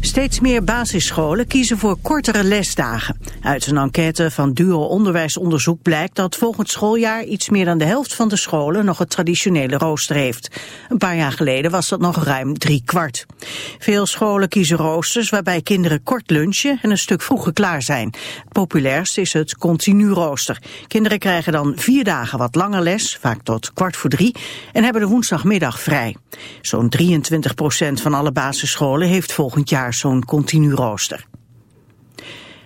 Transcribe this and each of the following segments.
Steeds meer basisscholen kiezen voor kortere lesdagen. Uit een enquête van Duo Onderwijsonderzoek blijkt dat volgend schooljaar iets meer dan de helft van de scholen nog het traditionele rooster heeft. Een paar jaar geleden was dat nog ruim drie kwart. Veel scholen kiezen roosters waarbij kinderen kort lunchen en een stuk vroeger klaar zijn. Populairst is het continu rooster. Kinderen krijgen dan vier dagen wat langer les, vaak tot kwart voor drie, en hebben de woensdagmiddag vrij. Zo'n 23 procent van alle basisscholen heeft volgend jaar zo'n continu rooster.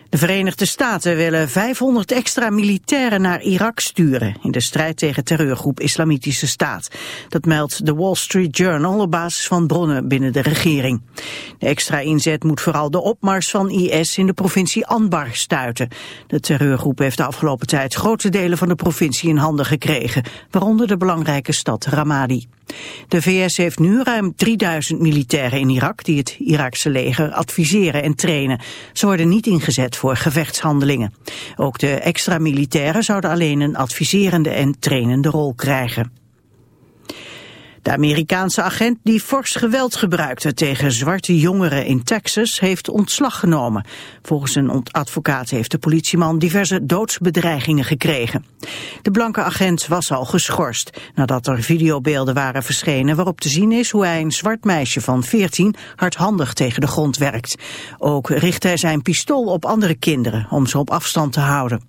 De Verenigde Staten willen 500 extra militairen naar Irak sturen in de strijd tegen terreurgroep Islamitische Staat. Dat meldt de Wall Street Journal op basis van bronnen binnen de regering. De extra inzet moet vooral de opmars van IS in de provincie Anbar stuiten. De terreurgroep heeft de afgelopen tijd grote delen van de provincie in handen gekregen, waaronder de belangrijke stad Ramadi. De VS heeft nu ruim 3000 militairen in Irak die het Iraakse leger adviseren en trainen. Ze worden niet ingezet voor gevechtshandelingen. Ook de extra militairen zouden alleen een adviserende en trainende rol krijgen. De Amerikaanse agent die fors geweld gebruikte tegen zwarte jongeren in Texas heeft ontslag genomen. Volgens een advocaat heeft de politieman diverse doodsbedreigingen gekregen. De blanke agent was al geschorst nadat er videobeelden waren verschenen waarop te zien is hoe hij een zwart meisje van 14 hardhandig tegen de grond werkt. Ook richt hij zijn pistool op andere kinderen om ze op afstand te houden.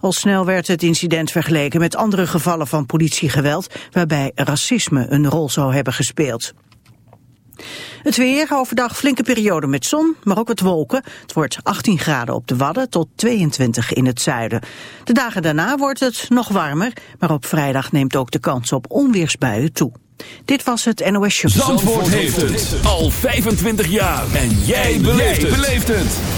Al snel werd het incident vergeleken met andere gevallen van politiegeweld waarbij racisme een rol zou hebben gespeeld. Het weer, overdag flinke periode met zon, maar ook wat wolken. Het wordt 18 graden op de Wadden tot 22 in het zuiden. De dagen daarna wordt het nog warmer, maar op vrijdag neemt ook de kans op onweersbuien toe. Dit was het NOS Show. Zandvoort, heeft het al 25 jaar. En jij beleeft het.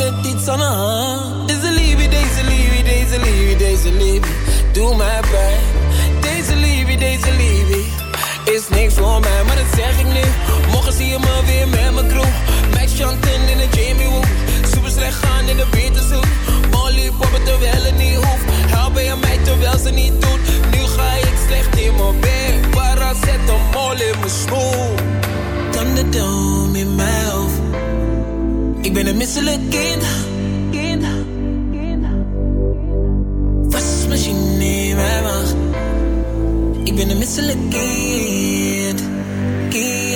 Altijd iets aan de hand. Deze liefie, deze liefie, deze liefie, deze liefie, doe mij pijn. Deze liefie, deze liefie, is niks voor mij, maar dat zeg ik nu. Morgen zie je me weer met mijn crew. Max Chanten in de Jamie Woo. Super slecht gaan in de Beterzoek. Molly poppen terwijl het niet hoeft. Helpen je mij terwijl ze niet doet. Nu ga ik slecht in mijn bed. Waar zet een mol in mijn schoen dome in mijn hoofd. Ik ben een misselijk kind. kind. Wasmachine in mijn maag. Ik ben een misselijk kind. Kind.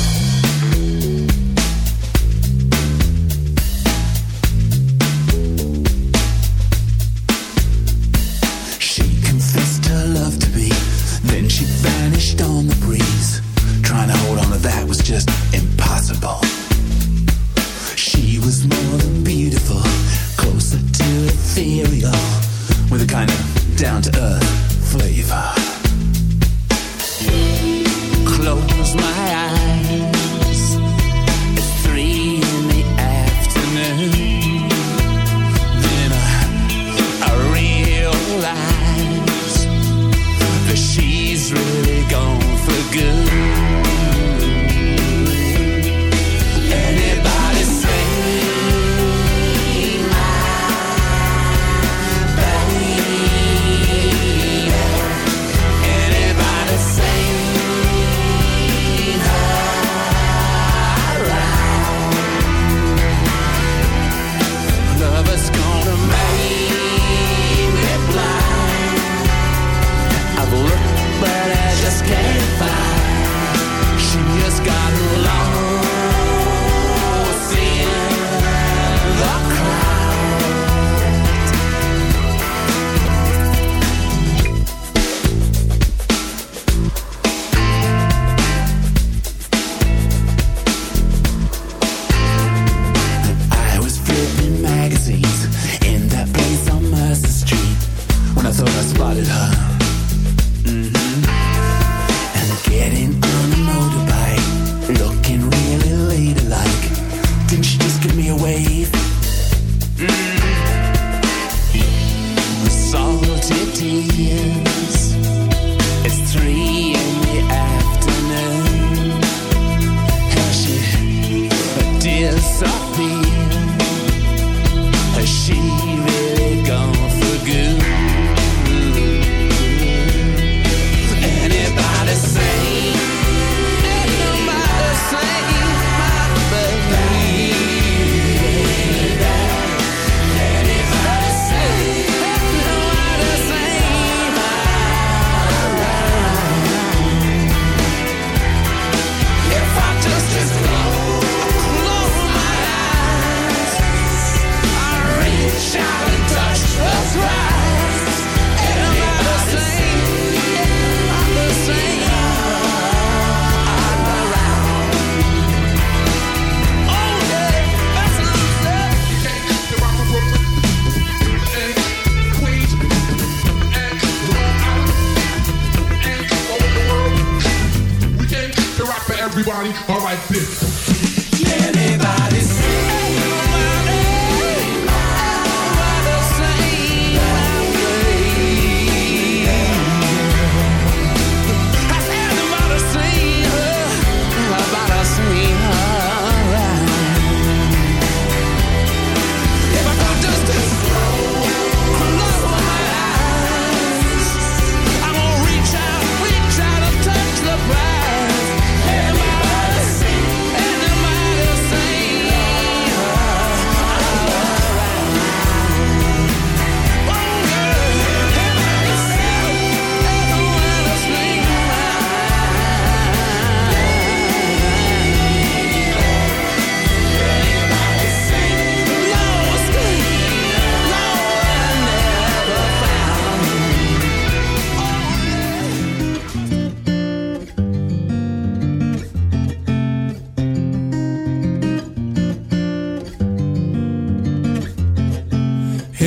she vanished on the breeze. Trying to hold on to that was just impossible. She was more than beautiful, closer to ethereal, with a kind of down to earth.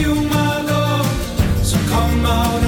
you, my love. So come out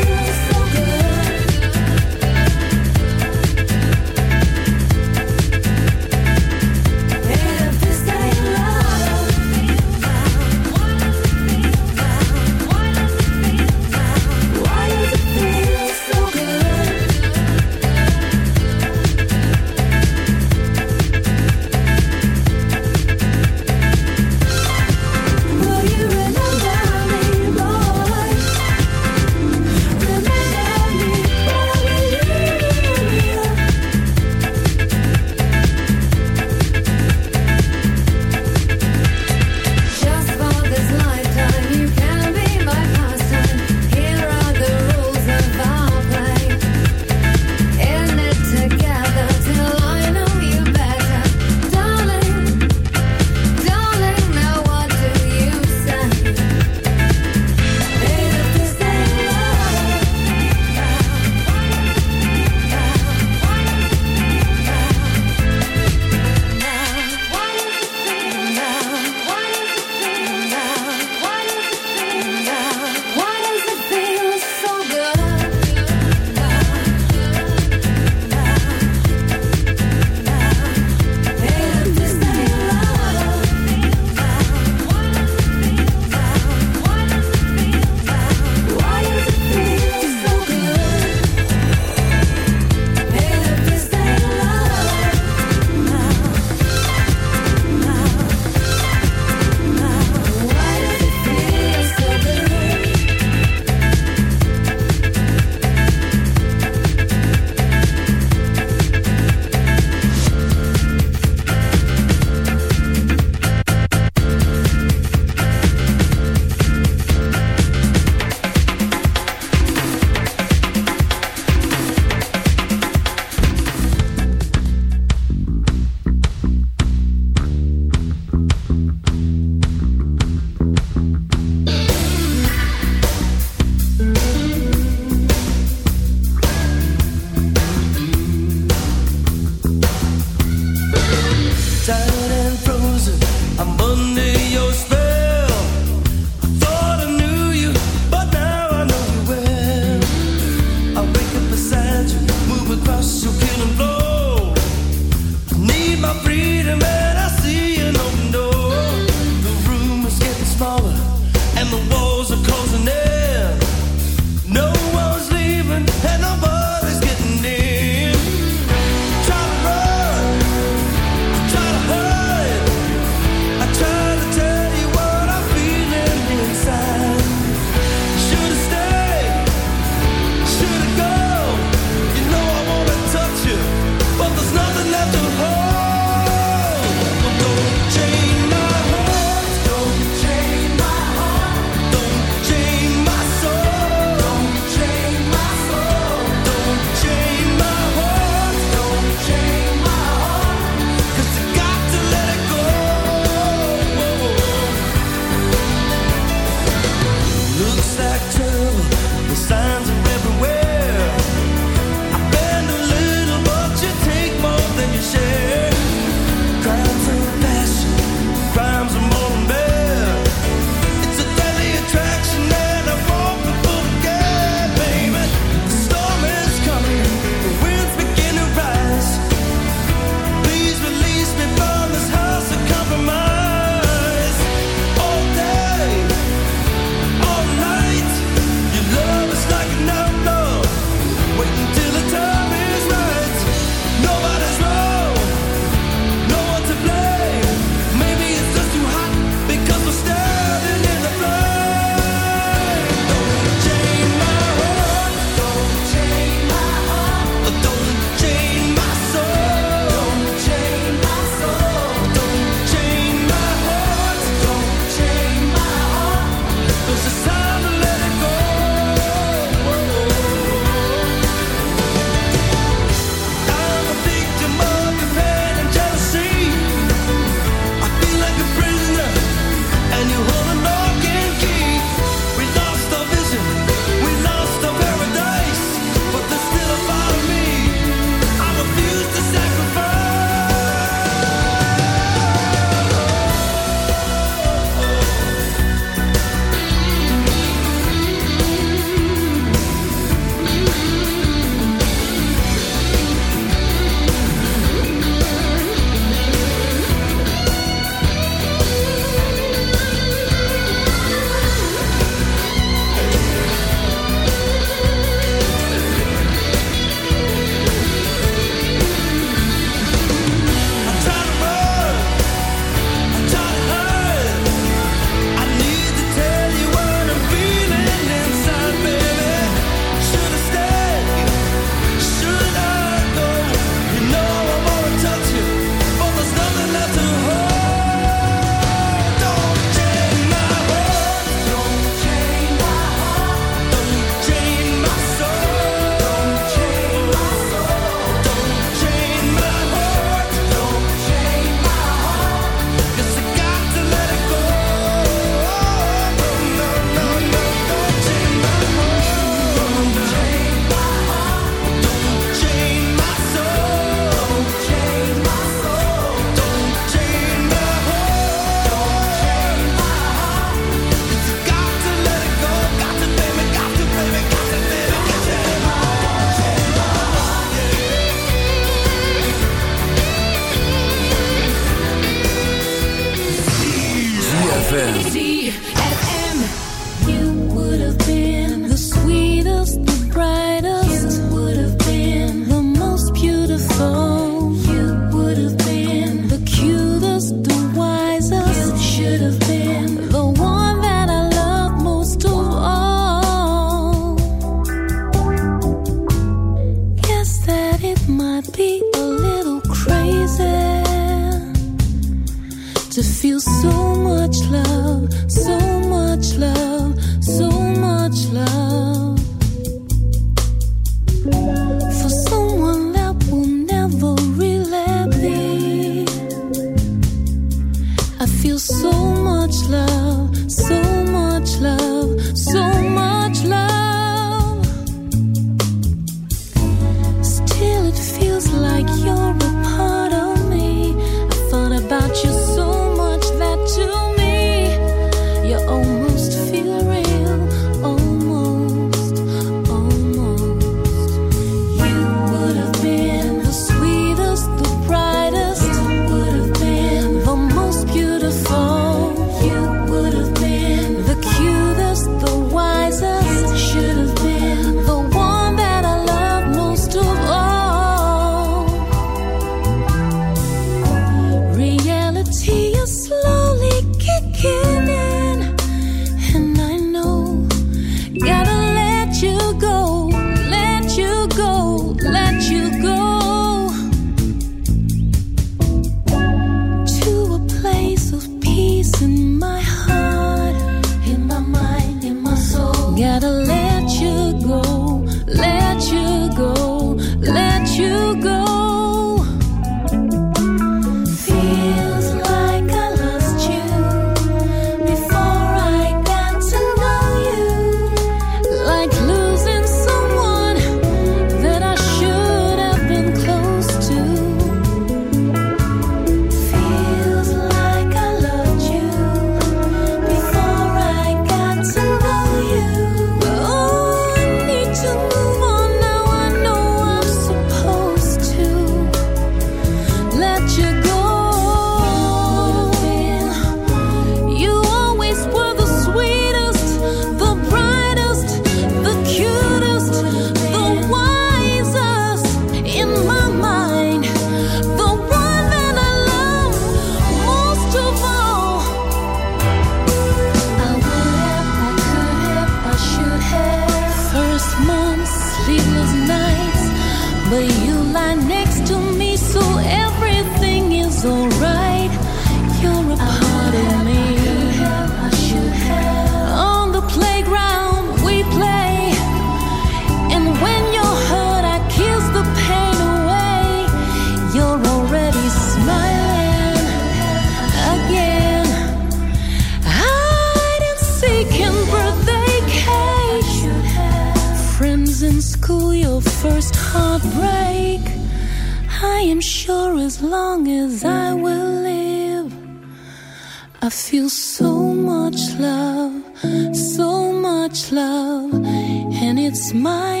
much love, and it's mine.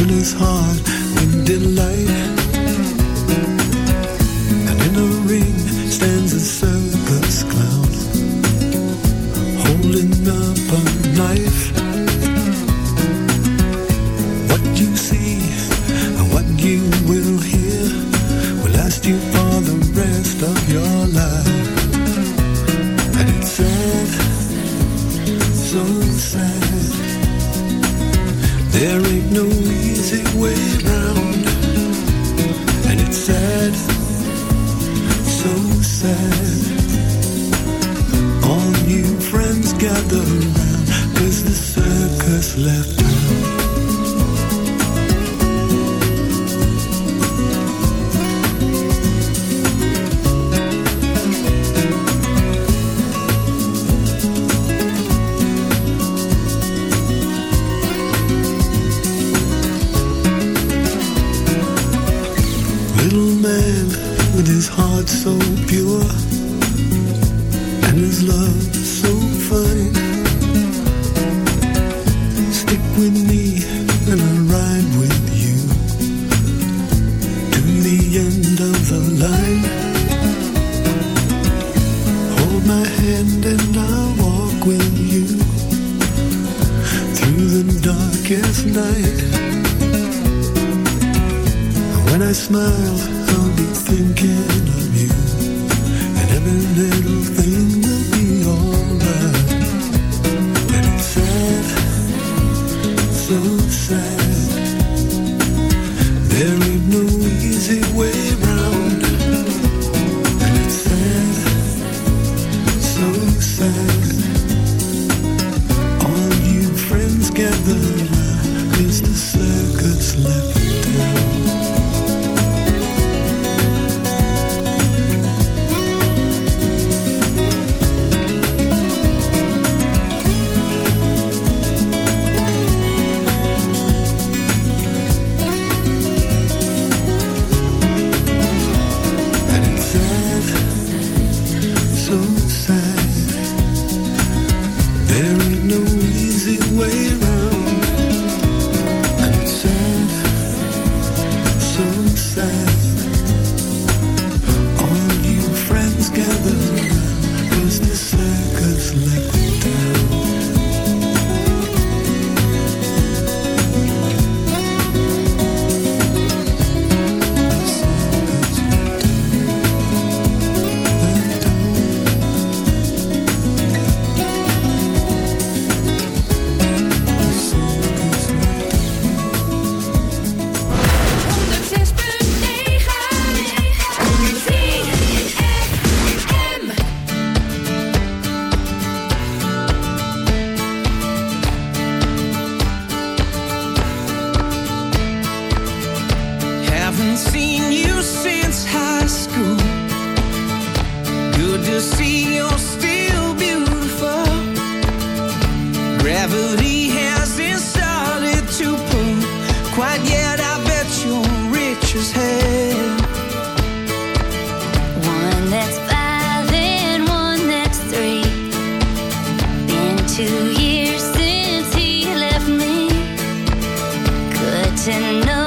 open his heart in delight. cause the circuit's left. And no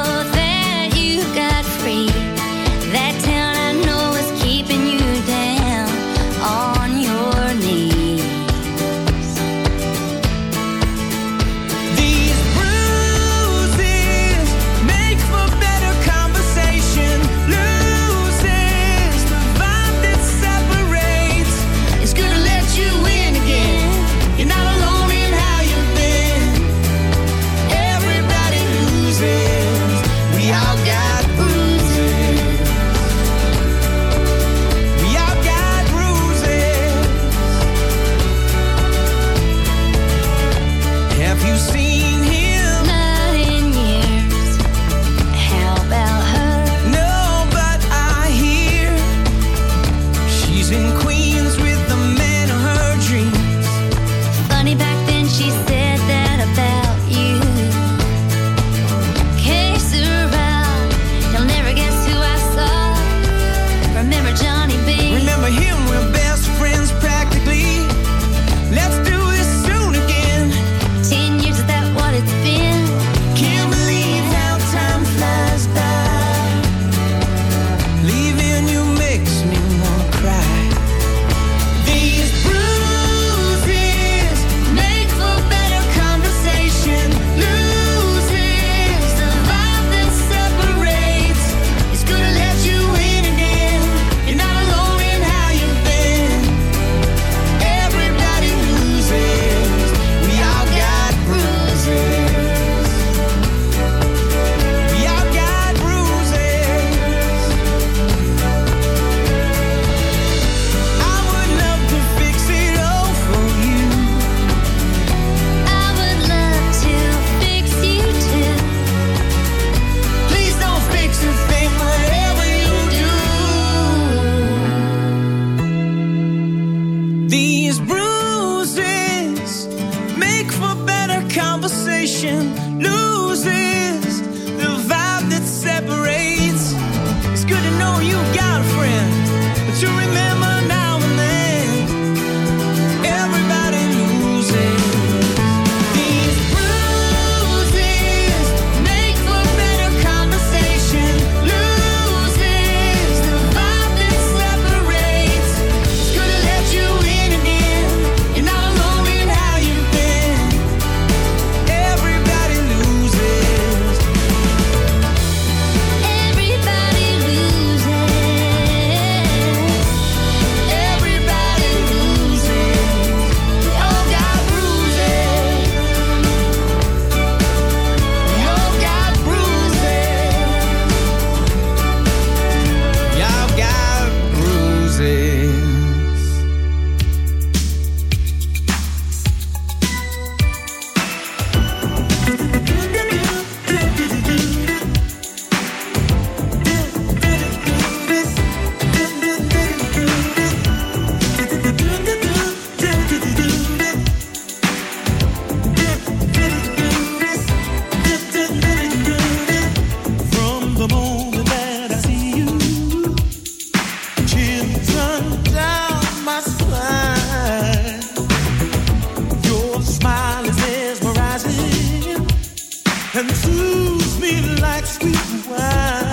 soothes me like sweet wine.